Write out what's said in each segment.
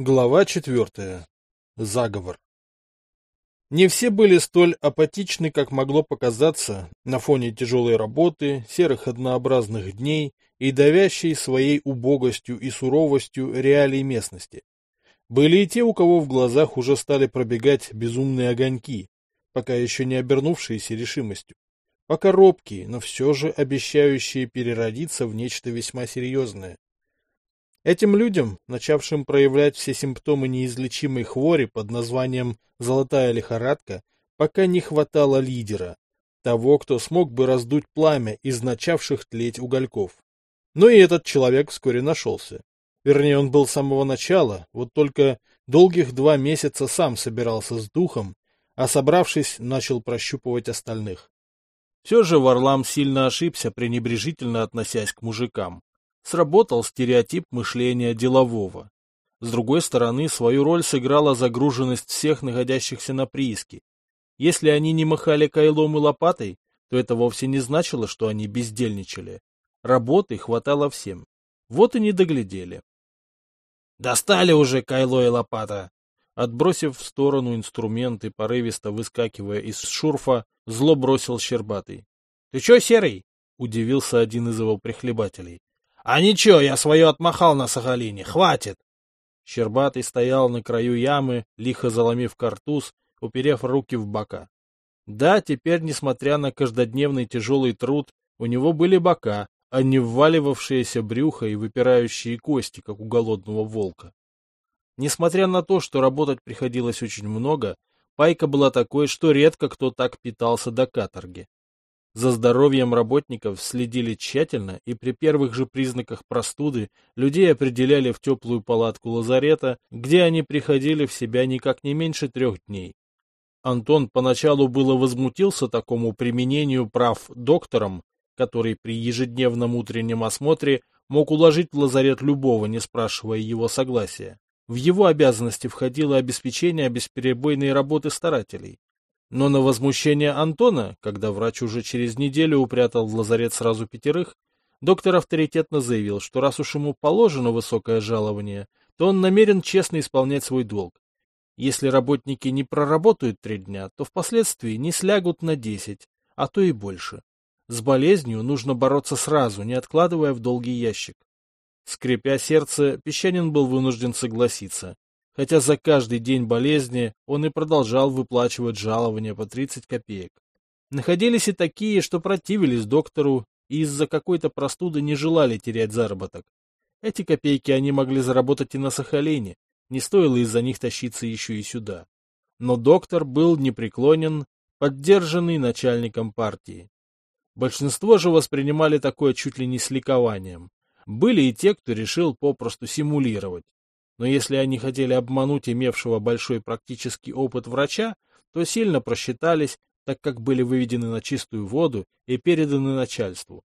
Глава четвертая. Заговор. Не все были столь апатичны, как могло показаться, на фоне тяжелой работы, серых однообразных дней и давящей своей убогостью и суровостью реалий местности. Были и те, у кого в глазах уже стали пробегать безумные огоньки, пока еще не обернувшиеся решимостью, пока робкие, но все же обещающие переродиться в нечто весьма серьезное. Этим людям, начавшим проявлять все симптомы неизлечимой хвори под названием «золотая лихорадка», пока не хватало лидера, того, кто смог бы раздуть пламя из начавших тлеть угольков. Но и этот человек вскоре нашелся. Вернее, он был с самого начала, вот только долгих два месяца сам собирался с духом, а собравшись, начал прощупывать остальных. Все же Варлам сильно ошибся, пренебрежительно относясь к мужикам сработал стереотип мышления делового. С другой стороны, свою роль сыграла загруженность всех находящихся на прииске. Если они не махали кайлом и лопатой, то это вовсе не значило, что они бездельничали. Работы хватало всем. Вот и не доглядели. «Достали уже кайло и лопата!» Отбросив в сторону инструменты, порывисто выскакивая из шурфа, зло бросил Щербатый. — Ты чё, Серый? — удивился один из его прихлебателей. А ничего, я свое отмахал на Сахалине, хватит. Щербатый стоял на краю ямы, лихо заломив картуз, уперев руки в бока. Да, теперь, несмотря на каждодневный тяжелый труд, у него были бока, а не вваливавшиеся брюхо и выпирающие кости, как у голодного волка. Несмотря на то, что работать приходилось очень много, пайка была такой, что редко кто так питался до каторги. За здоровьем работников следили тщательно, и при первых же признаках простуды людей определяли в теплую палатку лазарета, где они приходили в себя никак не меньше трех дней. Антон поначалу было возмутился такому применению прав доктором, который при ежедневном утреннем осмотре мог уложить в лазарет любого, не спрашивая его согласия. В его обязанности входило обеспечение бесперебойной работы старателей. Но на возмущение Антона, когда врач уже через неделю упрятал в лазарет сразу пятерых, доктор авторитетно заявил, что раз уж ему положено высокое жалование, то он намерен честно исполнять свой долг. Если работники не проработают три дня, то впоследствии не слягут на десять, а то и больше. С болезнью нужно бороться сразу, не откладывая в долгий ящик. Скрипя сердце, Песчанин был вынужден согласиться хотя за каждый день болезни он и продолжал выплачивать жалования по 30 копеек. Находились и такие, что противились доктору и из-за какой-то простуды не желали терять заработок. Эти копейки они могли заработать и на Сахалине, не стоило из-за них тащиться еще и сюда. Но доктор был непреклонен, поддержанный начальником партии. Большинство же воспринимали такое чуть ли не с ликованием. Были и те, кто решил попросту симулировать. Но если они хотели обмануть имевшего большой практический опыт врача, то сильно просчитались, так как были выведены на чистую воду и переданы начальству.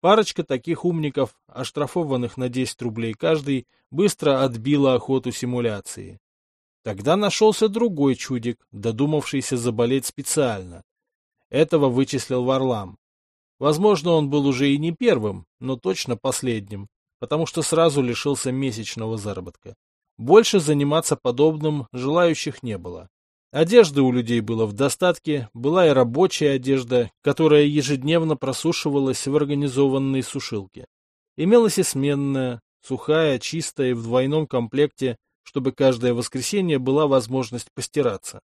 Парочка таких умников, оштрафованных на 10 рублей каждый, быстро отбила охоту симуляции. Тогда нашелся другой чудик, додумавшийся заболеть специально. Этого вычислил Варлам. Возможно, он был уже и не первым, но точно последним, потому что сразу лишился месячного заработка. Больше заниматься подобным желающих не было. Одежды у людей было в достатке, была и рабочая одежда, которая ежедневно просушивалась в организованной сушилке. Имелась и сменная, сухая, чистая и в двойном комплекте, чтобы каждое воскресенье была возможность постираться.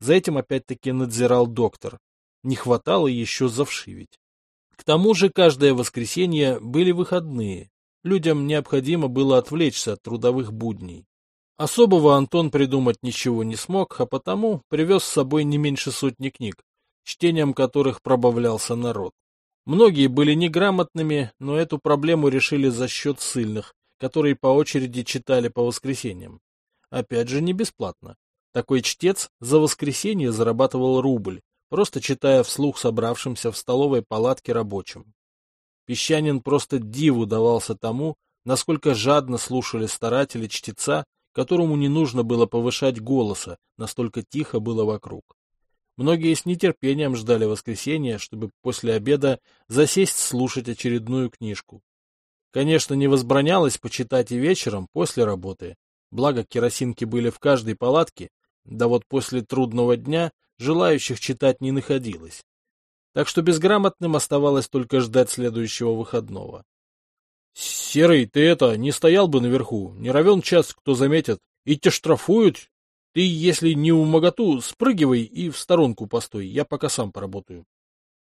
За этим опять-таки надзирал доктор. Не хватало еще завшивить. К тому же каждое воскресенье были выходные, Людям необходимо было отвлечься от трудовых будней. Особого Антон придумать ничего не смог, а потому привез с собой не меньше сотни книг, чтением которых пробавлялся народ. Многие были неграмотными, но эту проблему решили за счет сильных, которые по очереди читали по воскресеньям. Опять же, не бесплатно. Такой чтец за воскресенье зарабатывал рубль, просто читая вслух собравшимся в столовой палатке рабочим. Песчанин просто диву давался тому, насколько жадно слушали старатели чтеца, которому не нужно было повышать голоса, настолько тихо было вокруг. Многие с нетерпением ждали воскресенья, чтобы после обеда засесть слушать очередную книжку. Конечно, не возбранялось почитать и вечером, после работы. Благо, керосинки были в каждой палатке, да вот после трудного дня желающих читать не находилось. Так что безграмотным оставалось только ждать следующего выходного. Серый, ты это, не стоял бы наверху, не равен час, кто заметит, и те штрафуют. Ты, если не у моготу, спрыгивай и в сторонку постой, я пока сам поработаю.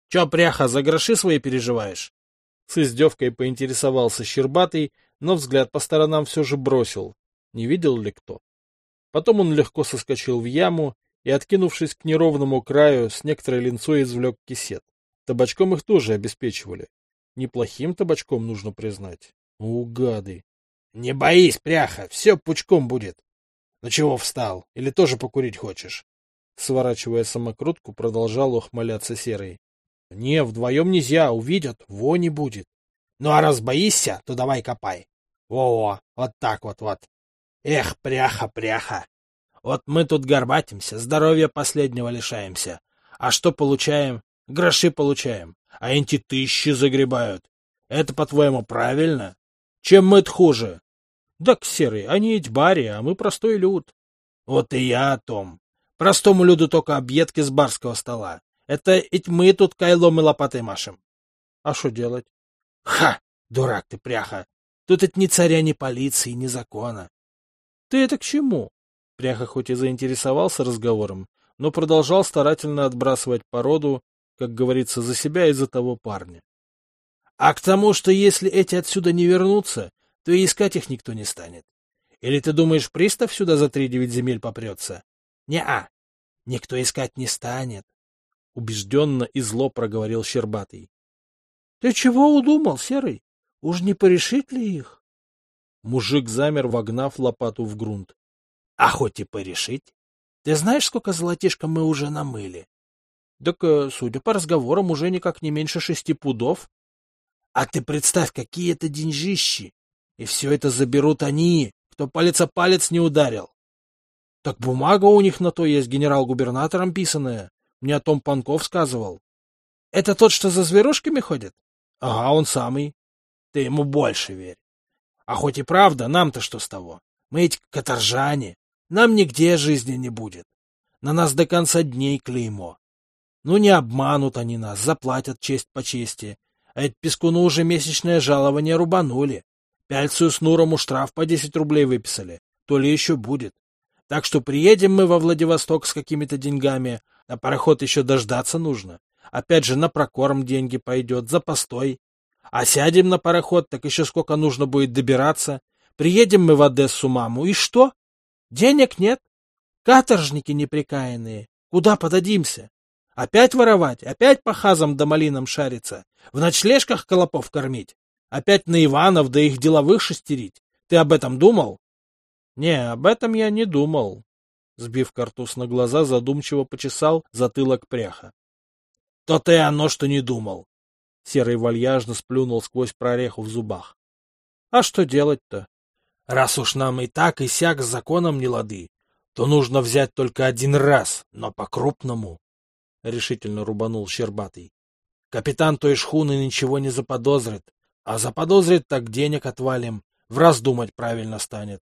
Че, пряха, за гроши свои переживаешь? С издевкой поинтересовался Щербатый, но взгляд по сторонам все же бросил. Не видел ли кто? Потом он легко соскочил в яму и, откинувшись к неровному краю, с некоторой линцой извлек кисет. Табачком их тоже обеспечивали. Неплохим табачком, нужно признать. У, Не боись, пряха, все пучком будет. Ну чего встал? Или тоже покурить хочешь? Сворачивая самокрутку, продолжал ухмыляться Серый. — Не, вдвоем нельзя, увидят, вони будет. Ну а раз боишься, то давай копай. Во-во, вот так вот вот. Эх, пряха, пряха. Вот мы тут горбатимся, здоровья последнего лишаемся. А что получаем? Гроши получаем а эти тысячи загребают. Это, по-твоему, правильно? Чем мы-то хуже? Так, серый, они ведь бари, а мы простой люд. Вот и я о том. Простому люду только объедки с барского стола. Это ведь мы тут кайлом и лопатой машем. А что делать? Ха! Дурак ты, пряха! Тут это ни царя, ни полиции, ни закона. Ты это к чему? Пряха хоть и заинтересовался разговором, но продолжал старательно отбрасывать породу как говорится, за себя и за того парня. А к тому, что если эти отсюда не вернутся, то и искать их никто не станет. Или ты думаешь, пристав сюда за три девять земель попрется? Не-а, никто искать не станет. Убежденно и зло проговорил Щербатый. — Ты чего удумал, Серый? Уж не порешить ли их? Мужик замер, вогнав лопату в грунт. — А хоть и порешить. Ты знаешь, сколько золотишка мы уже намыли? Так, э, судя по разговорам, уже никак не меньше шести пудов. А ты представь, какие это деньжищи! И все это заберут они, кто палец о палец не ударил. Так бумага у них на то есть генерал-губернатором писаная. Мне о том Панков сказывал. Это тот, что за зверушками ходит? Ага, он самый. Ты ему больше верь. А хоть и правда, нам-то что с того? Мы эти каторжане. Нам нигде жизни не будет. На нас до конца дней клеймо. Ну, не обманут они нас, заплатят честь по чести. А это Пескуну уже месячное жалование рубанули. Пяльцию с Нурому штраф по десять рублей выписали. То ли еще будет. Так что приедем мы во Владивосток с какими-то деньгами, а пароход еще дождаться нужно. Опять же, на прокорм деньги пойдет, за постой. А сядем на пароход, так еще сколько нужно будет добираться. Приедем мы в Одессу, маму, и что? Денег нет. Каторжники неприкаянные. Куда подадимся? Опять воровать, опять по хазам да малинам шариться, в ночлежках колопов кормить, опять на Иванов да их деловых шестерить. Ты об этом думал? Не, об этом я не думал. Сбив картуз на глаза, задумчиво почесал затылок пряха. То-то и оно, что не думал. Серый вальяжно сплюнул сквозь прореху в зубах. А что делать-то? Раз уж нам и так и сяк с законом не лады, то нужно взять только один раз, но по-крупному. — решительно рубанул Щербатый. — Капитан той шхуны ничего не заподозрит, а заподозрит, так денег отвалим, в раз думать правильно станет.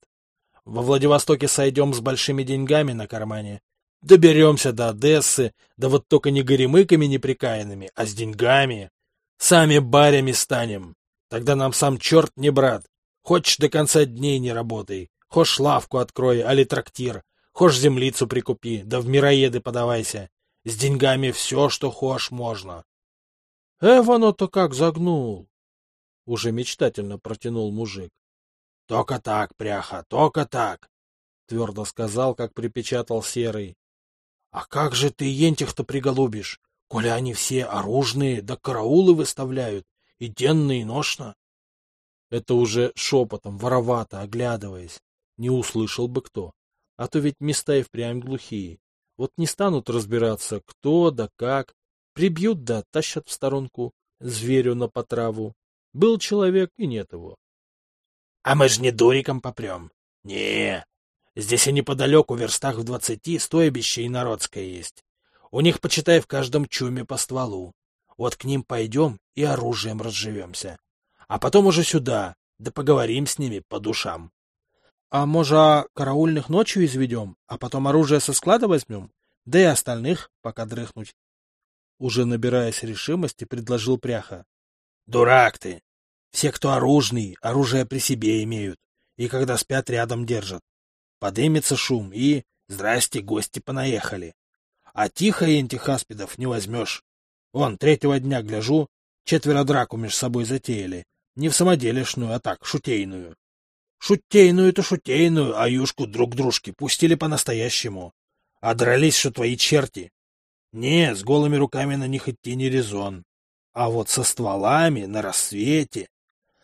Во Владивостоке сойдем с большими деньгами на кармане. Доберемся до Одессы, да вот только не горемыками неприкаянными, а с деньгами. Сами барями станем. Тогда нам сам черт не брат. Хочешь до конца дней не работай, хочешь лавку открой, али трактир, хочешь землицу прикупи, да в мироеды подавайся. С деньгами все, что хошь, можно. — Эвано-то как загнул! — уже мечтательно протянул мужик. — Только так, пряха, только так! — твердо сказал, как припечатал Серый. — А как же ты ентих-то приголубишь, коли они все оружные, да караулы выставляют, и денно, и ношно? Это уже шепотом, воровато, оглядываясь. Не услышал бы кто. А то ведь места и впрямь глухие. Вот не станут разбираться, кто да как. Прибьют да тащат в сторонку зверю на потраву. Был человек, и нет его. — А мы ж не дуриком попрем. — Не, здесь и неподалеку, в верстах в двадцати, стойбище и народское есть. У них, почитай, в каждом чуме по стволу. Вот к ним пойдем и оружием разживемся. А потом уже сюда, да поговорим с ними по душам. А может, караульных ночью изведем, а потом оружие со склада возьмем? Да и остальных пока дрыхнуть. Уже набираясь решимости, предложил Пряха. Дурак ты! Все, кто оружный, оружие при себе имеют, и когда спят, рядом держат. Подымется шум, и... Здрасте, гости понаехали. А тихо антихаспидов не возьмешь. Вон, третьего дня гляжу, четверо драку между собой затеяли. Не в самоделишную, а так, шутейную. Шутейную-то шутейную, а юшку друг дружки пустили по-настоящему. А дрались, что твои черти. Не, с голыми руками на них идти не резон. А вот со стволами на рассвете.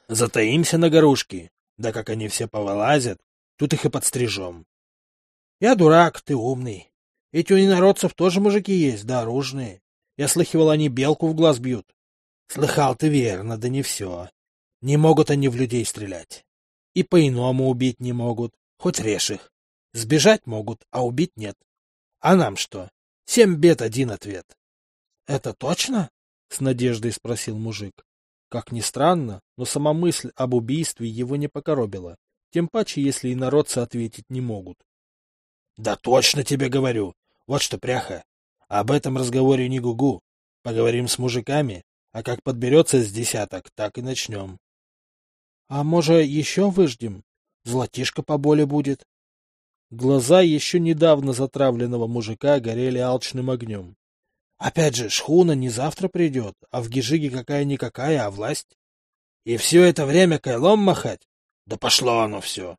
Затаимся на горушке, да как они все повылазят, тут их и подстрижем. Я дурак, ты умный. Ведь у инородцев тоже мужики есть, да оружные. Я слыхивал, они белку в глаз бьют. Слыхал ты верно, да не все. Не могут они в людей стрелять. И по-иному убить не могут, хоть режь их. Сбежать могут, а убить нет. А нам что? Семь бед, один ответ. — Это точно? — с надеждой спросил мужик. Как ни странно, но сама мысль об убийстве его не покоробила, тем паче, если и народцы ответить не могут. — Да точно тебе говорю. Вот что, пряха, об этом разговоре не гугу. Поговорим с мужиками, а как подберется с десяток, так и начнем. А может, еще выждем? Золотишко поболе будет. Глаза еще недавно затравленного мужика горели алчным огнем. Опять же, шхуна не завтра придет, а в Гижиге какая-никакая, а власть. И все это время кайлом махать? Да пошло оно все.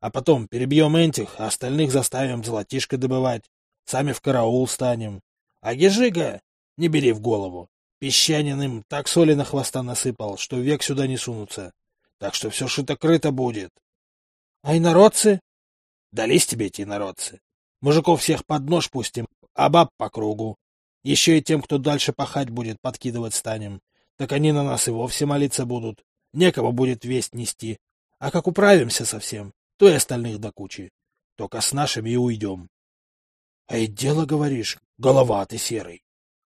А потом перебьем этих, а остальных заставим золотишко добывать. Сами в караул станем. А Гижига, не бери в голову. Песчанин им так соли на хвоста насыпал, что век сюда не сунутся. Так что все шито-крыто будет. А инородцы? Дались тебе эти инородцы. Мужиков всех под нож пустим, а баб по кругу. Еще и тем, кто дальше пахать будет, подкидывать станем. Так они на нас и вовсе молиться будут. Некого будет весть нести. А как управимся совсем, то и остальных до кучи. Только с нашими и уйдем. А и дело, говоришь, голова ты серый.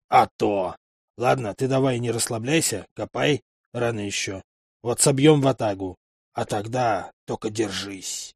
А то! Ладно, ты давай не расслабляйся, копай, рано еще. Вот собьем в атагу. А тогда только держись.